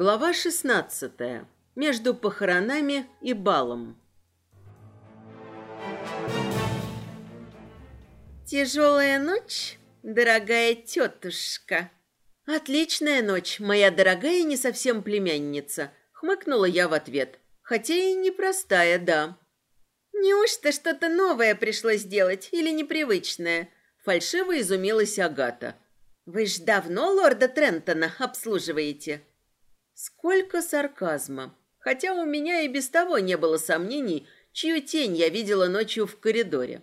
Глава 16. Между похоронами и балом. Тяжелая ночь, дорогая тетушка. Отличная ночь, моя дорогая не совсем племянница, хмыкнула я в ответ. Хотя и непростая, да. Неужто что-то новое пришлось делать или непривычное? Фальшиво изумилась Агата. Вы ж давно лорда Трентона обслуживаете? Сколько сарказма. Хотя у меня и без того не было сомнений, чью тень я видела ночью в коридоре.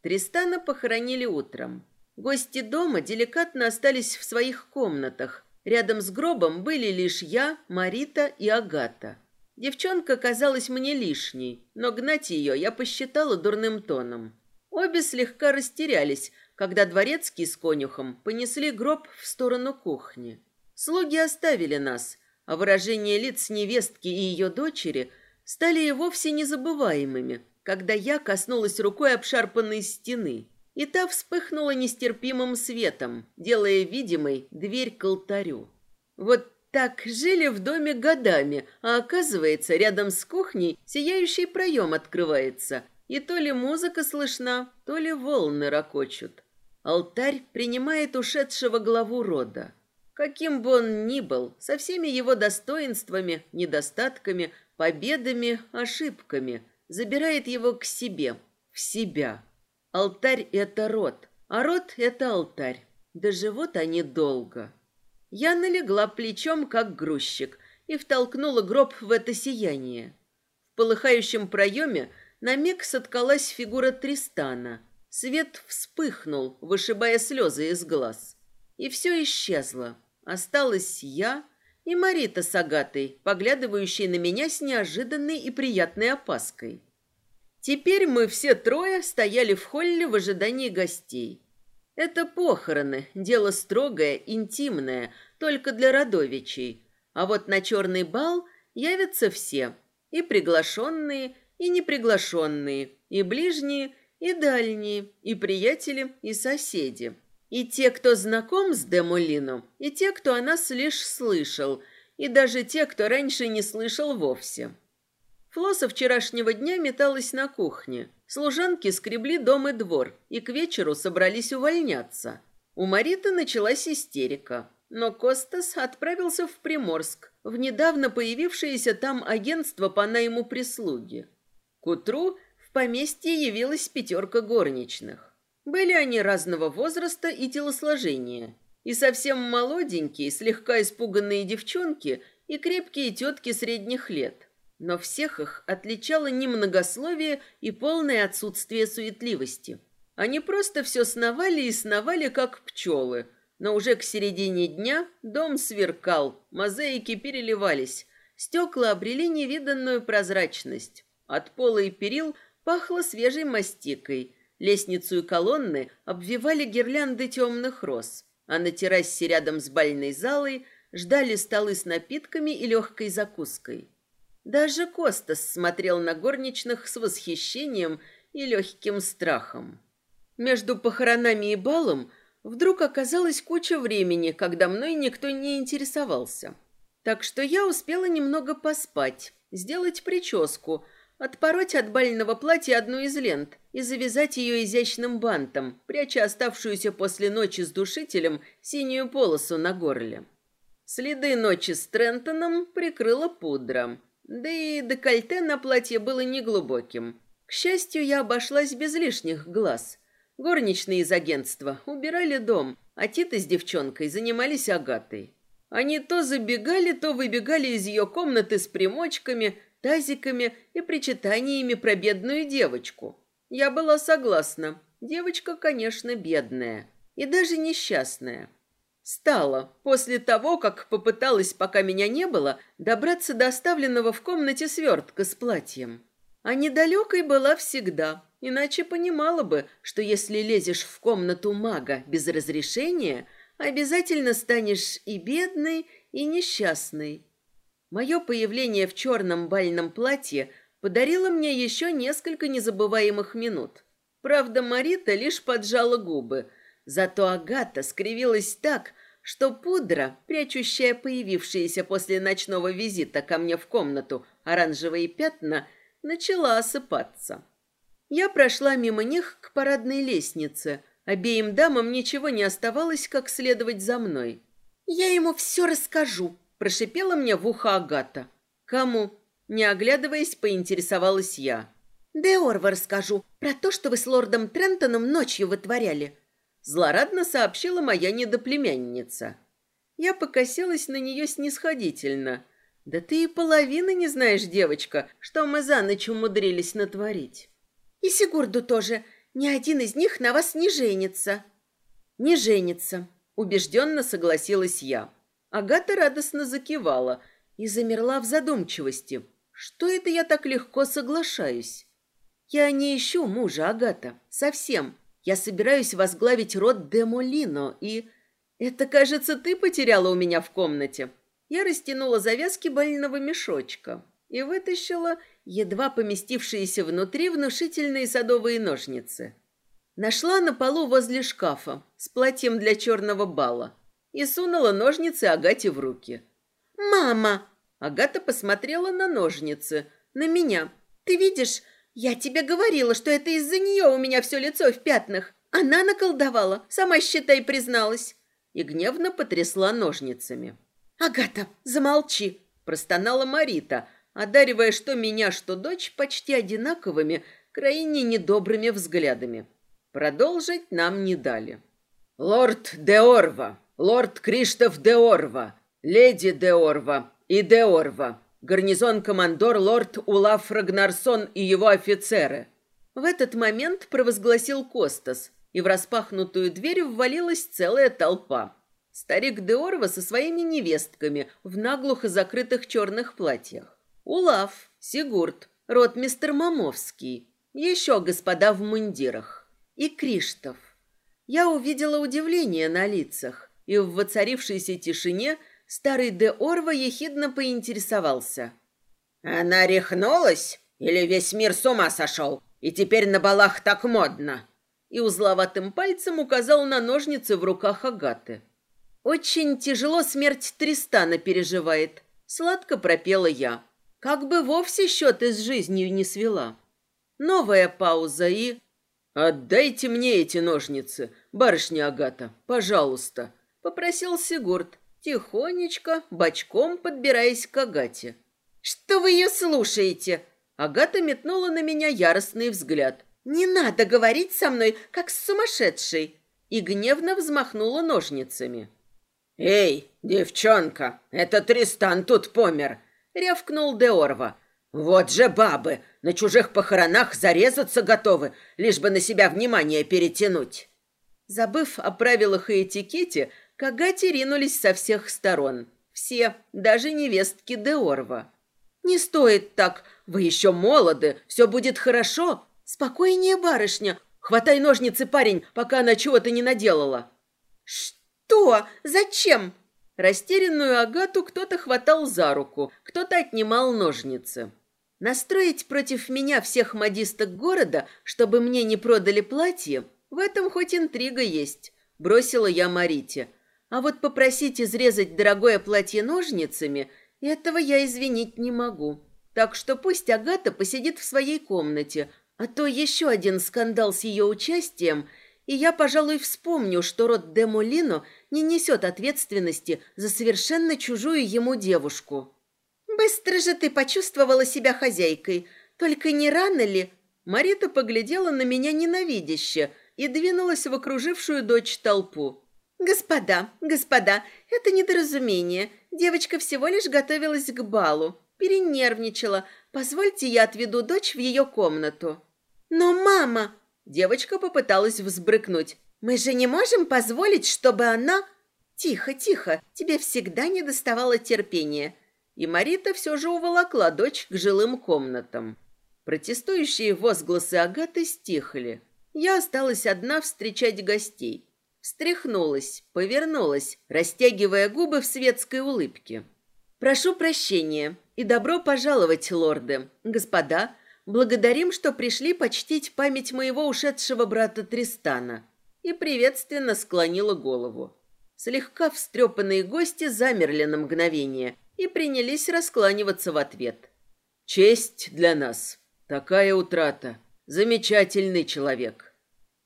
Тристана похоронили утром. Гости дома деликатно остались в своих комнатах. Рядом с гробом были лишь я, Марита и Агата. Девчонка казалась мне лишней, но гнать ее я посчитала дурным тоном. Обе слегка растерялись, когда дворецкий с конюхом понесли гроб в сторону кухни. Слуги оставили нас, выражения лиц невестки и ее дочери стали вовсе незабываемыми, когда я коснулась рукой обшарпанной стены, и та вспыхнула нестерпимым светом, делая видимой дверь к алтарю. Вот так жили в доме годами, а оказывается, рядом с кухней сияющий проем открывается, и то ли музыка слышна, то ли волны ракочут. Алтарь принимает ушедшего главу рода. Каким бы он ни был, со всеми его достоинствами, недостатками, победами, ошибками – забирает его к себе, в себя. Алтарь — это род, а род — это алтарь. Да живут они долго. Я налегла плечом, как грузчик, и втолкнула гроб в это сияние. В полыхающем проеме на миг соткалась фигура Тристана. Свет вспыхнул, вышибая слезы из глаз. И все исчезло. Осталась я и Марита с Агатой, поглядывающие на меня с неожиданной и приятной опаской. Теперь мы все трое стояли в холле в ожидании гостей. Это похороны, дело строгое, интимное, только для родовичей. А вот на черный бал явятся все, и приглашенные, и неприглашенные, и ближние, и дальние, и приятели, и соседи. И те, кто знаком с Демолином, и те, кто о нас лишь слышал, и даже те, кто раньше не слышал вовсе. Фло со вчерашнего дня металась на кухне. Служанки скребли дом и двор, и к вечеру собрались увольняться. У Мариты началась истерика. Но Костас отправился в Приморск, в недавно появившееся там агентство по найму прислуги. К утру в поместье явилась пятерка горничных. Были они разного возраста и телосложения. И совсем молоденькие, слегка испуганные девчонки и крепкие тетки средних лет. Но всех их отличало немногословие и полное отсутствие суетливости. Они просто все сновали и сновали, как пчелы. Но уже к середине дня дом сверкал, мозаики переливались, стекла обрели невиданную прозрачность. От пола и перил пахло свежей мастикой – Лестницу и колонны обвивали гирлянды темных роз, а на террасе рядом с бальной залой ждали столы с напитками и легкой закуской. Даже Костас смотрел на горничных с восхищением и легким страхом. Между похоронами и балом вдруг оказалась куча времени, когда мной никто не интересовался. Так что я успела немного поспать, сделать прическу, отпороть от бального платья одну из лент и завязать ее изящным бантом, пряча оставшуюся после ночи с душителем синюю полосу на горле. Следы ночи с Трентоном прикрыла пудра, да и декольте на платье было неглубоким. К счастью, я обошлась без лишних глаз. Горничные из агентства убирали дом, а Тита с девчонкой занимались Агатой. Они то забегали, то выбегали из ее комнаты с примочками – тазиками и причитаниями про бедную девочку. Я была согласна. Девочка, конечно, бедная и даже несчастная. Стала после того, как попыталась, пока меня не было, добраться до оставленного в комнате свертка с платьем. А недалекой была всегда, иначе понимала бы, что если лезешь в комнату мага без разрешения, обязательно станешь и бедной, и несчастной. Мое появление в черном бальном платье подарило мне еще несколько незабываемых минут. Правда, Марита лишь поджала губы, зато Агата скривилась так, что пудра, прячущая появившиеся после ночного визита ко мне в комнату оранжевые пятна, начала осыпаться. Я прошла мимо них к парадной лестнице. Обеим дамам ничего не оставалось, как следовать за мной. «Я ему все расскажу», – прошипела мне в ухо Агата. «Кому?» Не оглядываясь, поинтересовалась я. «Деорва расскажу про то, что вы с лордом Трентоном ночью вытворяли». Злорадно сообщила моя недоплемянница. Я покосилась на нее снисходительно. «Да ты и половины не знаешь, девочка, что мы за ночь умудрились натворить». «И Сигурду тоже. Ни один из них на вас не женится». «Не женится», — убежденно согласилась я. Агата радостно закивала и замерла в задумчивости. «Что это я так легко соглашаюсь?» «Я не ищу мужа, Агата, совсем. Я собираюсь возглавить род Демолино, и... Это, кажется, ты потеряла у меня в комнате». Я растянула завязки больного мешочка и вытащила едва поместившиеся внутри внушительные садовые ножницы. Нашла на полу возле шкафа с платьем для черного бала и сунула ножницы Агате в руки. «Мама!» Агата посмотрела на ножницы, на меня. «Ты видишь, я тебе говорила, что это из-за нее у меня все лицо в пятнах. Она наколдовала, сама, считай, призналась». И гневно потрясла ножницами. «Агата, замолчи!» – простонала Марита, одаривая что меня, что дочь почти одинаковыми, крайне недобрыми взглядами. Продолжить нам не дали. «Лорд Деорва, лорд Криштоф Деорва, леди Деорва и Деорва, гарнизон-командор лорд Улаф Рагнарсон и его офицеры». В этот момент провозгласил Костас, и в распахнутую дверь ввалилась целая толпа. Старик Деорва со своими невестками в наглухо закрытых черных платьях. Улав, Сигурд, ротмистер Мамовский, еще господа в мундирах и Криштов. Я увидела удивление на лицах, и в воцарившейся тишине старый де Орва ехидно поинтересовался. «Она рехнулась? Или весь мир с ума сошел? И теперь на балах так модно?» И узловатым пальцем указал на ножницы в руках Агаты. «Очень тяжело смерть Тристана переживает», — сладко пропела я. Как бы вовсе счеты с жизнью не свела. Новая пауза и... «Отдайте мне эти ножницы, барышня Агата, пожалуйста», — попросил Сигурд, тихонечко, бочком подбираясь к Агате. «Что вы ее слушаете?» Агата метнула на меня яростный взгляд. «Не надо говорить со мной, как с сумасшедшей!» И гневно взмахнула ножницами. «Эй, девчонка, это Тристан тут помер!» — рявкнул Деорва. «Вот же бабы! На чужих похоронах зарезаться готовы, лишь бы на себя внимание перетянуть!» Забыв о правилах и этикете, Кагати ринулись со всех сторон. Все, даже невестки Деорва. «Не стоит так! Вы еще молоды! Все будет хорошо! Спокойнее, барышня! Хватай ножницы, парень, пока она чего-то не наделала!» «Что? Зачем?» Растерянную Агату кто-то хватал за руку, кто-то отнимал ножницы. Настроить против меня всех модисток города, чтобы мне не продали платье, в этом хоть интрига есть, бросила я Марите. А вот попросить изрезать дорогое платье ножницами, этого я извинить не могу. Так что пусть Агата посидит в своей комнате, а то еще один скандал с ее участием – и я, пожалуй, вспомню, что род де Молино не несет ответственности за совершенно чужую ему девушку. «Быстро же ты почувствовала себя хозяйкой. Только не рано ли?» Марита поглядела на меня ненавидяще и двинулась в окружившую дочь толпу. «Господа, господа, это недоразумение. Девочка всего лишь готовилась к балу. Перенервничала. Позвольте, я отведу дочь в ее комнату». «Но мама...» Девочка попыталась взбрыкнуть. «Мы же не можем позволить, чтобы она...» «Тихо, тихо, тебе всегда не доставало терпения». И Марита все же уволокла дочь к жилым комнатам. Протестующие возгласы Агаты стихли. Я осталась одна встречать гостей. Встряхнулась, повернулась, растягивая губы в светской улыбке. «Прошу прощения и добро пожаловать, лорды, господа, Благодарим, что пришли почтить память моего ушедшего брата Тристана. И приветственно склонила голову. Слегка встрепанные гости замерли на мгновение и принялись раскланиваться в ответ. «Честь для нас. Такая утрата. Замечательный человек.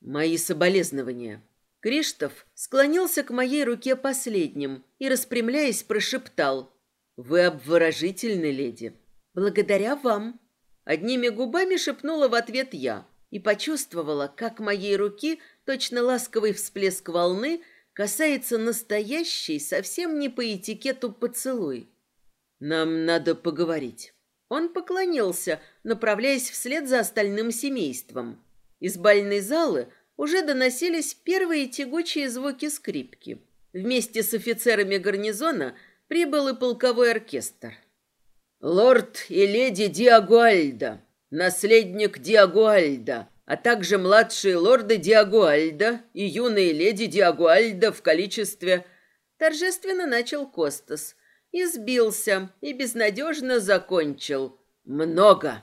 Мои соболезнования». Криштоф склонился к моей руке последним и, распрямляясь, прошептал. «Вы обворожительны, леди». «Благодаря вам». Одними губами шепнула в ответ я и почувствовала, как моей руки, точно ласковый всплеск волны, касается настоящий, совсем не по этикету поцелуй. «Нам надо поговорить». Он поклонился, направляясь вслед за остальным семейством. Из бальной залы уже доносились первые тягучие звуки скрипки. Вместе с офицерами гарнизона прибыл и полковой оркестр. «Лорд и леди Диагуальда, наследник Диагуальда, а также младшие лорды Диагуальда и юные леди Диагуальда в количестве...» Торжественно начал Костас. И сбился, и безнадежно закончил. «Много!»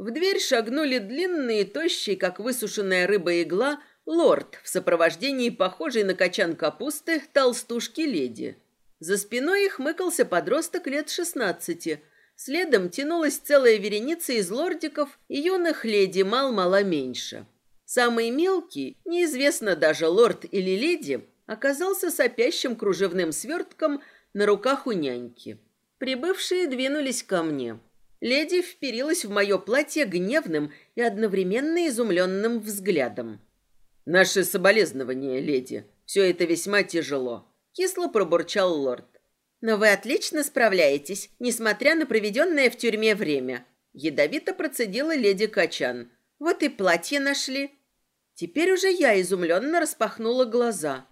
В дверь шагнули длинные, тощие, как высушенная рыба игла, лорд в сопровождении похожей на качан капусты толстушки-леди. За спиной их мыкался подросток лет шестнадцати. Следом тянулась целая вереница из лордиков и юных леди мал-мало меньше. Самый мелкий, неизвестно даже лорд или леди, оказался сопящим кружевным свертком на руках у няньки. Прибывшие двинулись ко мне. Леди вперилась в мое платье гневным и одновременно изумленным взглядом. «Наши соболезнования, леди. Все это весьма тяжело», — кисло пробурчал лорд. «Но вы отлично справляетесь, несмотря на проведенное в тюрьме время», — ядовито процедила леди Качан. «Вот и платье нашли». Теперь уже я изумленно распахнула глаза.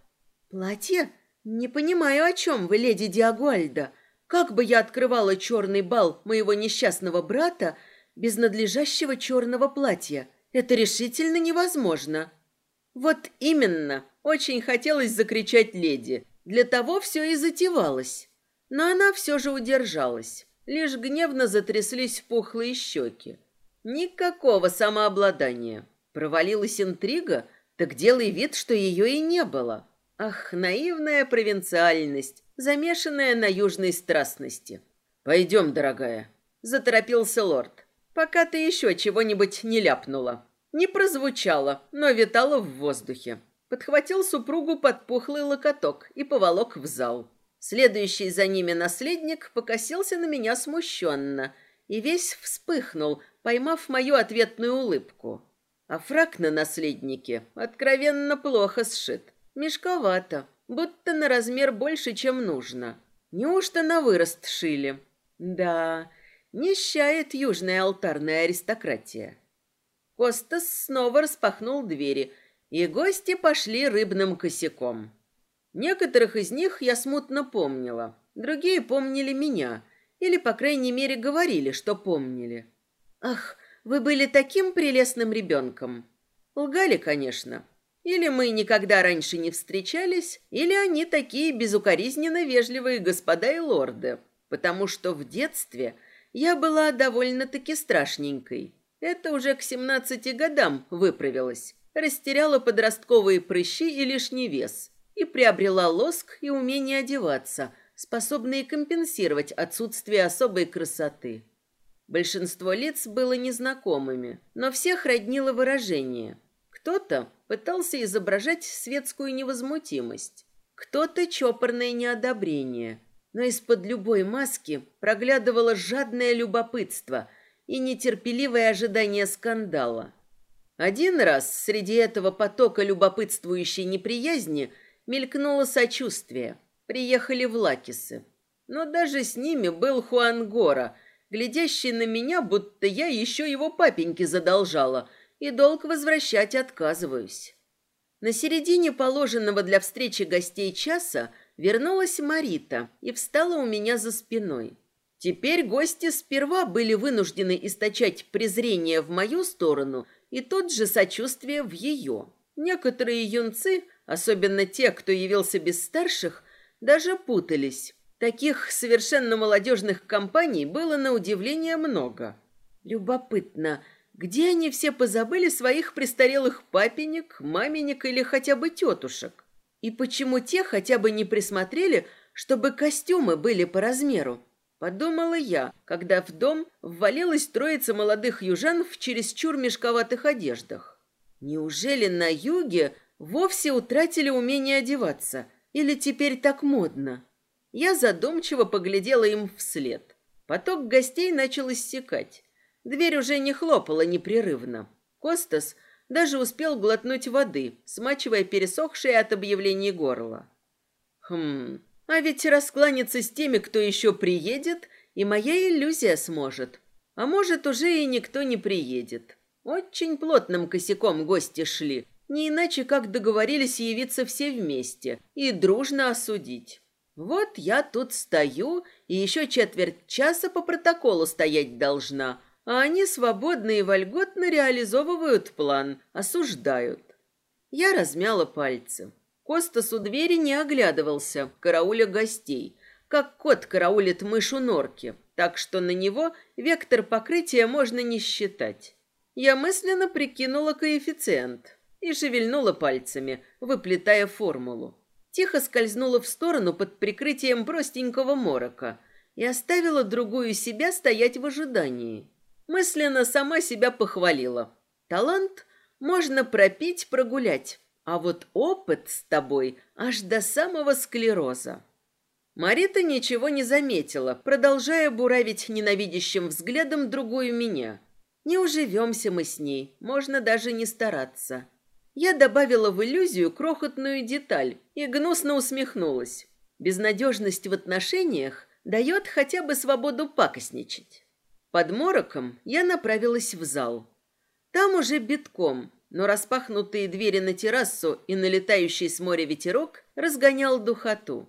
«Платье? Не понимаю, о чем вы, леди Диагуальда. Как бы я открывала черный бал моего несчастного брата без надлежащего черного платья? Это решительно невозможно. Вот именно, очень хотелось закричать леди. Для того все и затевалось. Но она все же удержалась. Лишь гневно затряслись пухлые щеки. Никакого самообладания. Провалилась интрига, так делай вид, что ее и не было. Ах, наивная провинциальность, замешанная на южной страстности. «Пойдем, дорогая», — заторопился лорд, «пока ты еще чего-нибудь не ляпнула». Не прозвучало, но витало в воздухе. Подхватил супругу под пухлый локоток и поволок в зал. Следующий за ними наследник покосился на меня смущенно и весь вспыхнул, поймав мою ответную улыбку. А фрак на наследнике откровенно плохо сшит. Мешковато, будто на размер больше, чем нужно. Неужто на вырост шили? Да, нищает южная алтарная аристократия. Костас снова распахнул двери, и гости пошли рыбным косяком. Некоторых из них я смутно помнила, другие помнили меня, или, по крайней мере, говорили, что помнили. «Ах, вы были таким прелестным ребенком!» Лгали, конечно, или мы никогда раньше не встречались, или они такие безукоризненно вежливые господа и лорды, потому что в детстве я была довольно-таки страшненькой. Это уже к семнадцати годам выправилась, растеряла подростковые прыщи и лишний вес и приобрела лоск и умение одеваться, способные компенсировать отсутствие особой красоты. Большинство лиц было незнакомыми, но всех роднило выражение. Кто-то пытался изображать светскую невозмутимость, кто-то чопорное неодобрение, но из-под любой маски проглядывало жадное любопытство и нетерпеливое ожидание скандала. Один раз среди этого потока любопытствующей неприязни мелькнуло сочувствие. Приехали в Лакисы. Но даже с ними был Хуан Гора, глядящий на меня, будто я еще его папеньке задолжала – и долг возвращать отказываюсь. На середине положенного для встречи гостей часа вернулась Марита и встала у меня за спиной. Теперь гости сперва были вынуждены источать презрение в мою сторону и тот же сочувствие в ее. Некоторые юнцы, особенно те, кто явился без старших, даже путались. Таких совершенно молодежных компаний было на удивление много. Любопытно, где они все позабыли своих престарелых папенек, маменек или хотя бы тетушек? И почему те хотя бы не присмотрели, чтобы костюмы были по размеру? Подумала я, когда в дом ввалилась троица молодых южан в чересчур мешковатых одеждах. Неужели на юге вовсе утратили умение одеваться? Или теперь так модно? Я задумчиво поглядела им вслед. Поток гостей начал иссякать. Дверь уже не хлопала непрерывно. Костас даже успел глотнуть воды, смачивая пересохшее от объявлений горло. Хм, а ведь раскланяться с теми, кто еще приедет, и моя иллюзия сможет. А может, уже и никто не приедет. Очень плотным косяком гости шли, не иначе как договорились явиться все вместе и дружно осудить. Вот я тут стою и еще четверть часа по протоколу стоять должна, а они свободно и вольготно реализовывают план, осуждают. Я размяла пальцы. Костас у двери не оглядывался, карауля гостей, как кот караулит мышь у норки, так что на него вектор покрытия можно не считать. Я мысленно прикинула коэффициент и шевельнула пальцами, выплетая формулу. Тихо скользнула в сторону под прикрытием простенького морока и оставила другую себя стоять в ожидании. Мысленно сама себя похвалила. Талант можно пропить, прогулять, а вот опыт с тобой аж до самого склероза. Марита ничего не заметила, продолжая буравить ненавидящим взглядом другую меня. Не уживемся мы с ней, можно даже не стараться. Я добавила в иллюзию крохотную деталь и гнусно усмехнулась. Безнадежность в отношениях дает хотя бы свободу пакостничать. Под мороком я направилась в зал. Там уже битком, но распахнутые двери на террасу и налетающий с моря ветерок разгонял духоту.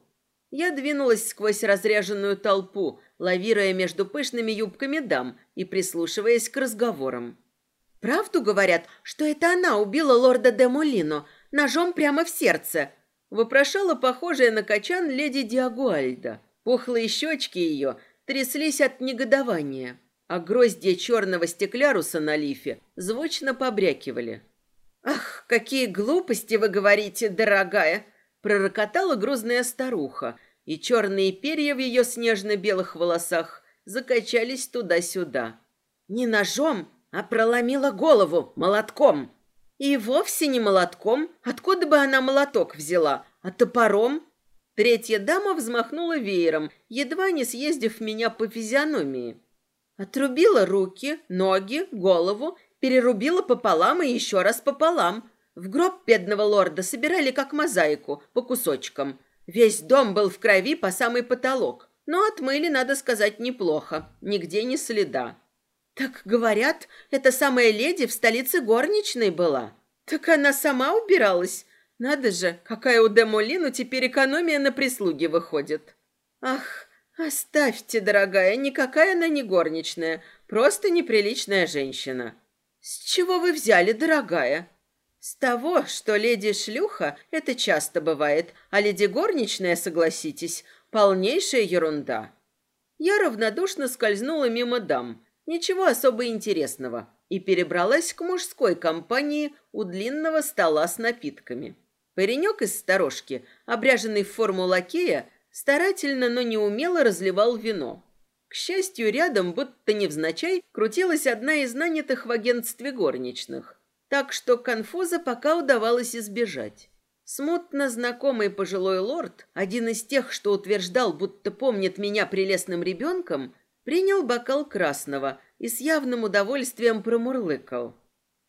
Я двинулась сквозь разряженную толпу, лавируя между пышными юбками дам и прислушиваясь к разговорам. «Правду говорят, что это она убила лорда де Молино ножом прямо в сердце?» вопрошала похожая на качан леди Диагуальда. Пухлые щечки ее тряслись от негодования, а гроздья черного стекляруса на лифе звучно побрякивали. «Ах, какие глупости вы говорите, дорогая!» пророкотала грузная старуха, и черные перья в ее снежно-белых волосах закачались туда-сюда. «Не ножом, а проломила голову молотком!» «И вовсе не молотком. Откуда бы она молоток взяла? А топором?» Третья дама взмахнула веером, едва не съездив меня по физиономии. Отрубила руки, ноги, голову перерубила пополам и еще раз пополам. В гроб бедного лорда собирали как мозаику, по кусочкам. Весь дом был в крови по самый потолок. Но отмыли, надо сказать, неплохо. Нигде ни следа. Так говорят, эта самая леди в столице горничной была. Так она сама убиралась. Надо же, какая у Демолину теперь экономия на прислуге выходит. Ах, оставьте, дорогая, никакая она не горничная, просто неприличная женщина. «С чего вы взяли, дорогая?» «С того, что леди-шлюха — это часто бывает, а леди-горничная, согласитесь, полнейшая ерунда». Я равнодушно скользнула мимо дам, ничего особо интересного, и перебралась к мужской компании у длинного стола с напитками. Паренек из сторожки, обряженный в форму лакея, старательно, но неумело разливал вино. К счастью, рядом, будто невзначай, крутилась одна из нанятых в агентстве горничных. Так что конфуза пока удавалось избежать. Смутно знакомый пожилой лорд, один из тех, что утверждал, будто помнит меня прелестным ребенком, принял бокал красного и с явным удовольствием промурлыкал.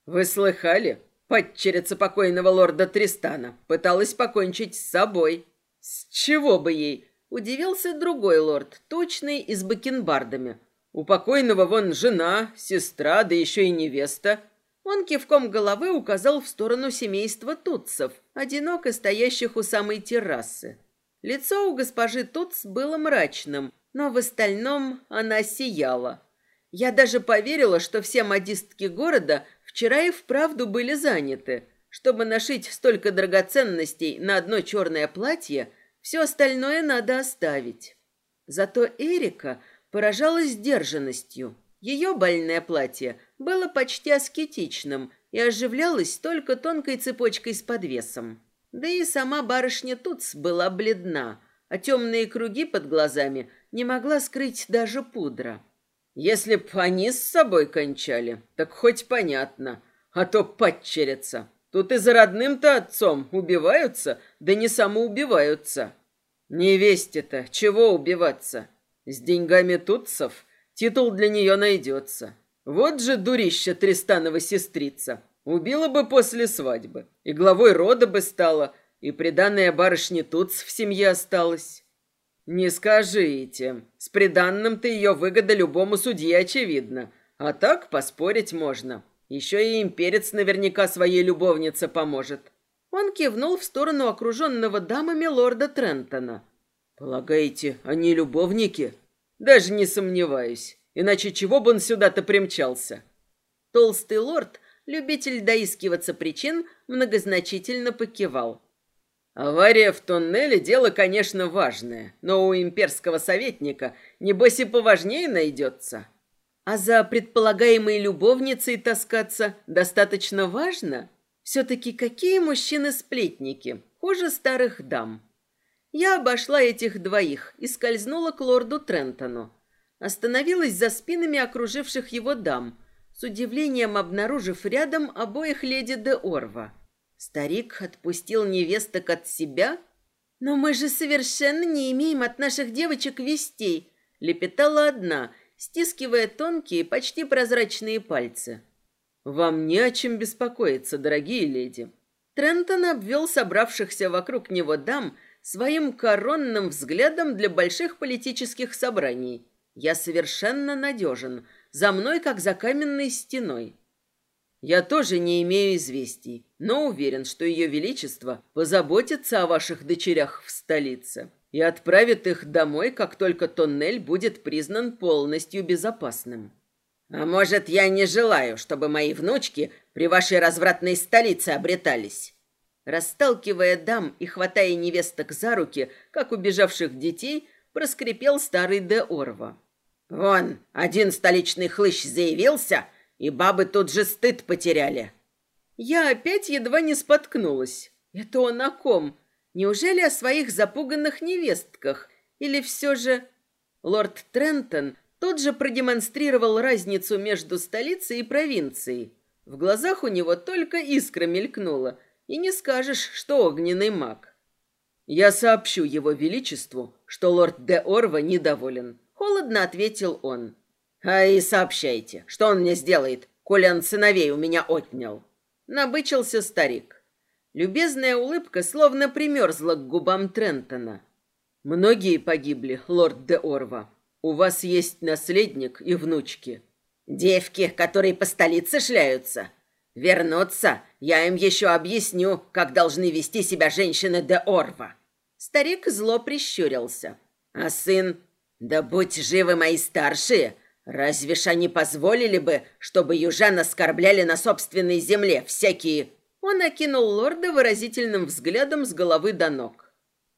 «Вы слыхали? Падчерица покойного лорда Тристана пыталась покончить с собой. С чего бы ей? Удивился другой лорд, точный и с бакенбардами. У покойного вон жена, сестра, да еще и невеста. Он кивком головы указал в сторону семейства Тутцев, одиноко стоящих у самой террасы. Лицо у госпожи Тутц было мрачным, но в остальном она сияла. Я даже поверила, что все модистки города вчера и вправду были заняты. Чтобы нашить столько драгоценностей на одно черное платье – все остальное надо оставить. Зато Эрика поражалась сдержанностью. Ее больное платье было почти аскетичным и оживлялось только тонкой цепочкой с подвесом. Да и сама барышня Туц была бледна, а темные круги под глазами не могла скрыть даже пудра. Если б они с собой кончали, так хоть понятно, а то падчерица. Тут и за родным-то отцом убиваются, да не самоубиваются. Невесте-то чего убиваться? С деньгами тутцев титул для нее найдется. Вот же дурища Тристанова сестрица. Убила бы после свадьбы, и главой рода бы стала, и приданная барышне Туц в семье осталась. Не скажите, с приданным-то ее выгода любому судье очевидна, а так поспорить можно. Еще и имперец наверняка своей любовнице поможет. Он кивнул в сторону окруженного дамами лорда Трентона. «Полагаете, они любовники?» «Даже не сомневаюсь. Иначе чего бы он сюда-то примчался?» Толстый лорд, любитель доискиваться причин, многозначительно покивал. «Авария в тоннеле – дело, конечно, важное, но у имперского советника, небось, и поважнее найдется. А за предполагаемой любовницей таскаться достаточно важно?» Все-таки какие мужчины-сплетники, хуже старых дам. Я обошла этих двоих и скользнула к лорду Трентону. Остановилась за спинами окруживших его дам, с удивлением обнаружив рядом обоих леди де Орва. Старик отпустил невесток от себя? «Но мы же совершенно не имеем от наших девочек вестей», — лепетала одна, стискивая тонкие, почти прозрачные пальцы. «Вам не о чем беспокоиться, дорогие леди». Трентон обвел собравшихся вокруг него дам своим коронным взглядом для больших политических собраний. «Я совершенно надежен. За мной, как за каменной стеной». «Я тоже не имею известий, но уверен, что Ее Величество позаботится о ваших дочерях в столице и отправит их домой, как только тоннель будет признан полностью безопасным». А может, я не желаю, чтобы мои внучки при вашей развратной столице обретались?» Расталкивая дам и хватая невесток за руки, как убежавших детей, проскрипел старый де Орва. «Вон, один столичный хлыщ заявился, и бабы тут же стыд потеряли». Я опять едва не споткнулась. Это он о ком? Неужели о своих запуганных невестках? Или все же... Лорд Трентон тот же продемонстрировал разницу между столицей и провинцией. В глазах у него только искра мелькнула, и не скажешь, что огненный маг. «Я сообщу его величеству, что лорд де Орва недоволен», — холодно ответил он. «А и сообщайте, что он мне сделает, коли он сыновей у меня отнял?» Набычился старик. Любезная улыбка словно примерзла к губам Трентона. «Многие погибли, лорд де Орва», у вас есть наследник и внучки. Девки, которые по столице шляются. Вернутся, я им еще объясню, как должны вести себя женщины де Орва. Старик зло прищурился. А сын? Да будь живы мои старшие. Разве ж они позволили бы, чтобы южан оскорбляли на собственной земле всякие... Он окинул лорда выразительным взглядом с головы до ног.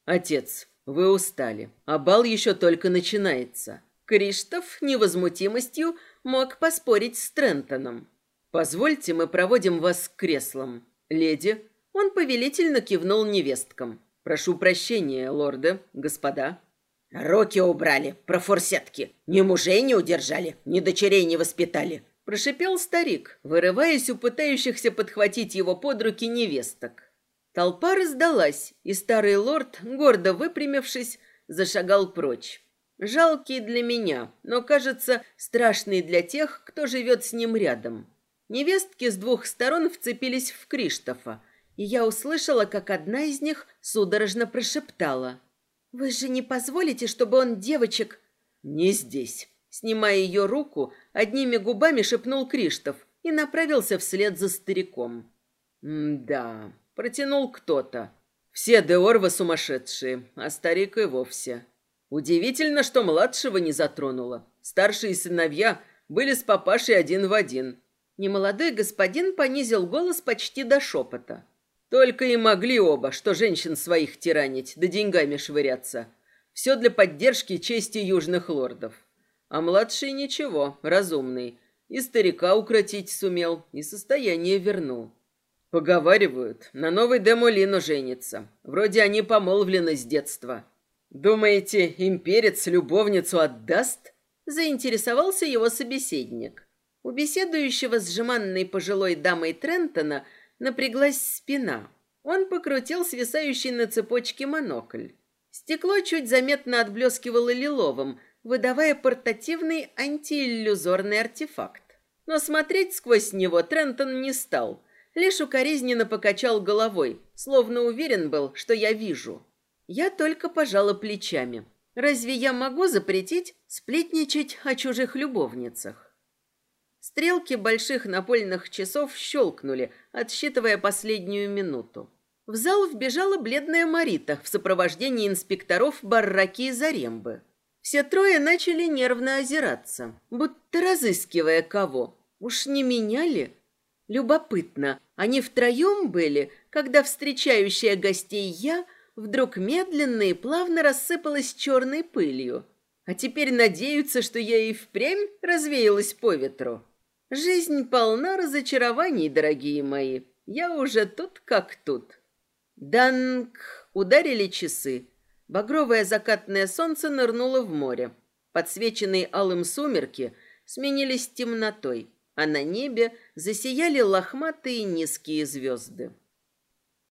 Отец, вы устали, а бал еще только начинается. Криштоф невозмутимостью мог поспорить с Трентоном. Позвольте, мы проводим вас к креслам. Леди, он повелительно кивнул невесткам. Прошу прощения, лорды, господа. Руки убрали, профорсетки. Ни мужей не удержали, ни дочерей не воспитали. Прошипел старик, вырываясь у пытающихся подхватить его под руки невесток. Толпа раздалась, и старый лорд, гордо выпрямившись, зашагал прочь. Жалкий для меня, но, кажется, страшный для тех, кто живет с ним рядом. Невестки с двух сторон вцепились в Криштофа, и я услышала, как одна из них судорожно прошептала. «Вы же не позволите, чтобы он девочек...» «Не здесь». Снимая ее руку, одними губами шепнул Криштоф и направился вслед за стариком. «Да, Протянул кто-то. Все Деорва сумасшедшие, а старик и вовсе. Удивительно, что младшего не затронуло. Старшие сыновья были с папашей один в один. Немолодой господин понизил голос почти до шепота. Только и могли оба, что женщин своих тиранить, да деньгами швыряться. Все для поддержки чести южных лордов. А младший ничего, разумный. И старика укротить сумел, и состояние вернул. Поговаривают, на новой Демолино женится. Вроде они помолвлены с детства. Думаете, имперец любовницу отдаст? Заинтересовался его собеседник. У беседующего с жеманной пожилой дамой Трентона напряглась спина. Он покрутил свисающий на цепочке монокль. Стекло чуть заметно отблескивало лиловым, выдавая портативный антииллюзорный артефакт. Но смотреть сквозь него Трентон не стал – лишь укоризненно покачал головой, словно уверен был, что я вижу. Я только пожала плечами. Разве я могу запретить сплетничать о чужих любовницах? Стрелки больших напольных часов щелкнули, отсчитывая последнюю минуту. В зал вбежала бледная Марита в сопровождении инспекторов Барраки и Зарембы. Все трое начали нервно озираться, будто разыскивая кого. Уж не меня ли? Любопытно, они втроем были, когда встречающая гостей я вдруг медленно и плавно рассыпалась черной пылью. А теперь надеются, что я и впрямь развеялась по ветру. Жизнь полна разочарований, дорогие мои. Я уже тут как тут. Данк! Ударили часы. Багровое закатное солнце нырнуло в море. Подсвеченные алым сумерки сменились темнотой а на небе засияли лохматые низкие звезды.